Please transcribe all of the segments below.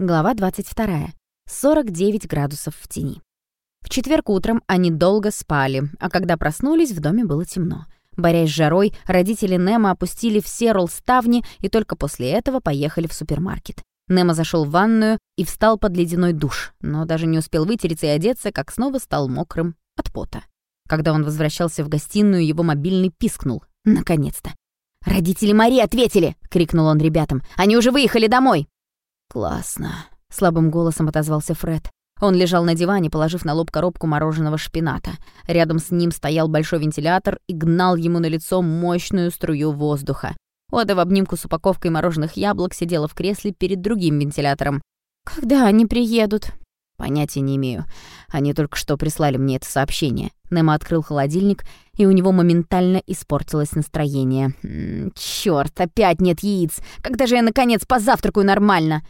Глава 22. 49 градусов в тени. В четверг утром они долго спали, а когда проснулись, в доме было темно. Борясь с жарой, родители Немо опустили все ролл-ставни и только после этого поехали в супермаркет. Немо зашел в ванную и встал под ледяной душ, но даже не успел вытереться и одеться, как снова стал мокрым от пота. Когда он возвращался в гостиную, его мобильный пискнул. Наконец-то. «Родители Мари ответили!» — крикнул он ребятам. «Они уже выехали домой!» «Классно!» — слабым голосом отозвался Фред. Он лежал на диване, положив на лоб коробку мороженого шпината. Рядом с ним стоял большой вентилятор и гнал ему на лицо мощную струю воздуха. Ода в обнимку с упаковкой мороженых яблок сидела в кресле перед другим вентилятором. «Когда они приедут?» «Понятия не имею. Они только что прислали мне это сообщение». Немо открыл холодильник, и у него моментально испортилось настроение. «Чёрт, опять нет яиц! Когда же я, наконец, позавтракаю нормально?»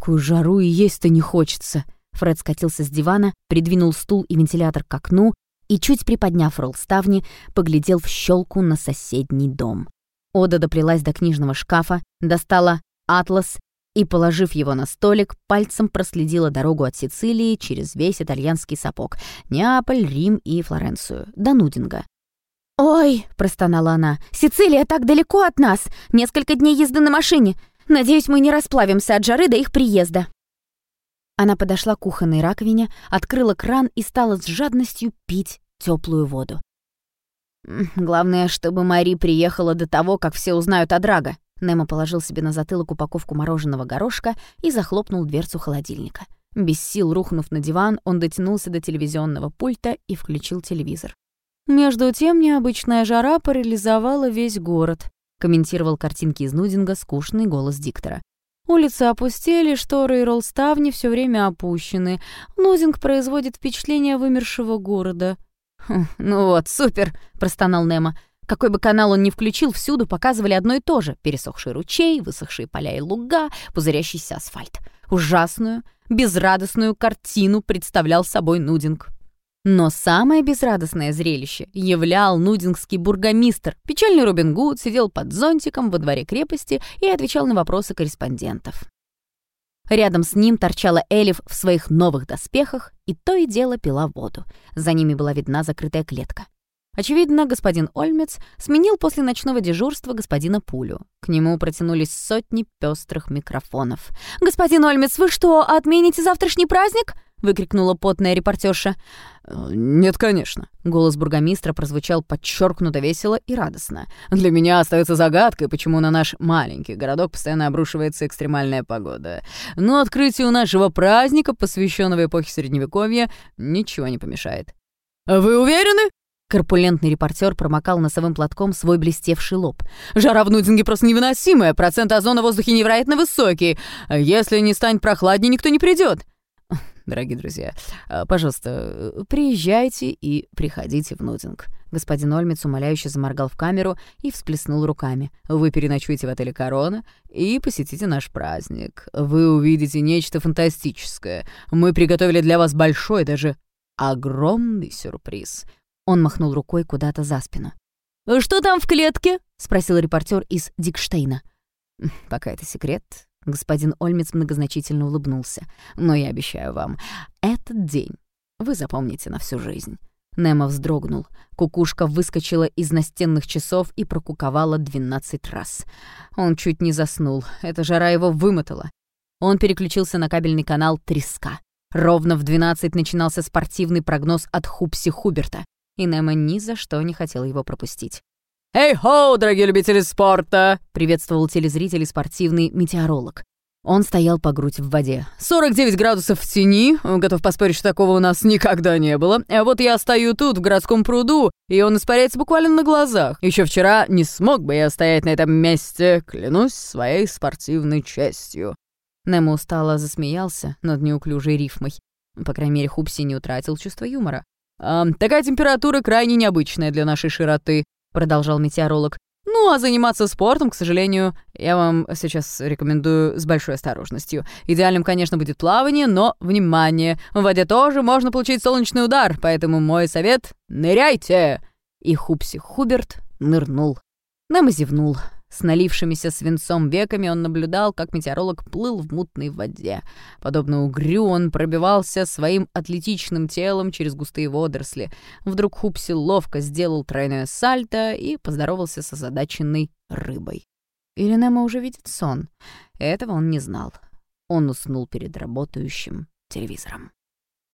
«В такую жару и есть-то не хочется». Фред скатился с дивана, придвинул стул и вентилятор к окну и, чуть приподняв ролл ставни, поглядел в щелку на соседний дом. Ода доплелась до книжного шкафа, достала атлас и, положив его на столик, пальцем проследила дорогу от Сицилии через весь итальянский сапог, Неаполь, Рим и Флоренцию, до Нудинга. «Ой!» — простонала она. «Сицилия так далеко от нас! Несколько дней езды на машине! Надеюсь, мы не расплавимся от жары до их приезда!» Она подошла к кухонной раковине, открыла кран и стала с жадностью пить теплую воду. «Главное, чтобы Мари приехала до того, как все узнают о Драго», Немо положил себе на затылок упаковку мороженого горошка и захлопнул дверцу холодильника. Без сил рухнув на диван, он дотянулся до телевизионного пульта и включил телевизор. «Между тем необычная жара парализовала весь город», комментировал картинки из Нудинга скучный голос диктора. Улицы опустели, шторы и роллставни все время опущены. Нудинг производит впечатление вымершего города. «Хм, «Ну вот, супер!» — простонал Немо. Какой бы канал он ни включил, всюду показывали одно и то же — пересохший ручей, высохшие поля и луга, пузырящийся асфальт. Ужасную, безрадостную картину представлял собой Нудинг. Но самое безрадостное зрелище являл нудингский бургомистр. Печальный Робин Гуд сидел под зонтиком во дворе крепости и отвечал на вопросы корреспондентов. Рядом с ним торчала Элиф в своих новых доспехах и то и дело пила воду. За ними была видна закрытая клетка. Очевидно, господин Ольмец сменил после ночного дежурства господина Пулю. К нему протянулись сотни пестрых микрофонов. «Господин Ольмец, вы что, отмените завтрашний праздник?» — выкрикнула потная репортерша. «Э, «Нет, конечно». Голос бургомистра прозвучал подчеркнуто весело и радостно. «Для меня остается загадкой, почему на наш маленький городок постоянно обрушивается экстремальная погода. Но открытию нашего праздника, посвященного эпохе Средневековья, ничего не помешает». «Вы уверены?» Корпулентный репортер промокал носовым платком свой блестевший лоб. «Жара в Нудинге просто невыносимая, процент озона в воздухе невероятно высокий. Если не станет прохладнее, никто не придет. Дорогие друзья, пожалуйста, приезжайте и приходите в Нудинг. Господин Ольмец умоляюще заморгал в камеру и всплеснул руками. «Вы переночуете в отеле «Корона» и посетите наш праздник. Вы увидите нечто фантастическое. Мы приготовили для вас большой, даже огромный сюрприз. Он махнул рукой куда-то за спину. «Что там в клетке?» — спросил репортер из Дикштейна. «Пока это секрет», — господин Ольмец многозначительно улыбнулся. «Но я обещаю вам, этот день вы запомните на всю жизнь». Немо вздрогнул. Кукушка выскочила из настенных часов и прокуковала двенадцать раз. Он чуть не заснул. Эта жара его вымотала. Он переключился на кабельный канал «Треска». Ровно в двенадцать начинался спортивный прогноз от Хупси Хуберта и Немо ни за что не хотел его пропустить. «Эй-хоу, дорогие любители спорта!» — приветствовал телезрителей спортивный метеоролог. Он стоял по грудь в воде. «49 градусов в тени. Готов поспорить, что такого у нас никогда не было. А вот я стою тут, в городском пруду, и он испаряется буквально на глазах. Еще вчера не смог бы я стоять на этом месте, клянусь своей спортивной честью». Немо устало засмеялся над неуклюжей рифмой. По крайней мере, Хупси не утратил чувство юмора. «А, «Такая температура крайне необычная для нашей широты», — продолжал метеоролог. «Ну, а заниматься спортом, к сожалению, я вам сейчас рекомендую с большой осторожностью. Идеальным, конечно, будет плавание, но, внимание, в воде тоже можно получить солнечный удар, поэтому мой совет — ныряйте!» И Хупси Хуберт нырнул. Нам и зевнул. С налившимися свинцом веками он наблюдал, как метеоролог плыл в мутной воде. Подобно угрю он пробивался своим атлетичным телом через густые водоросли. Вдруг Хупси ловко сделал тройное сальто и поздоровался с озадаченной рыбой. Или Немо уже видит сон? Этого он не знал. Он уснул перед работающим телевизором.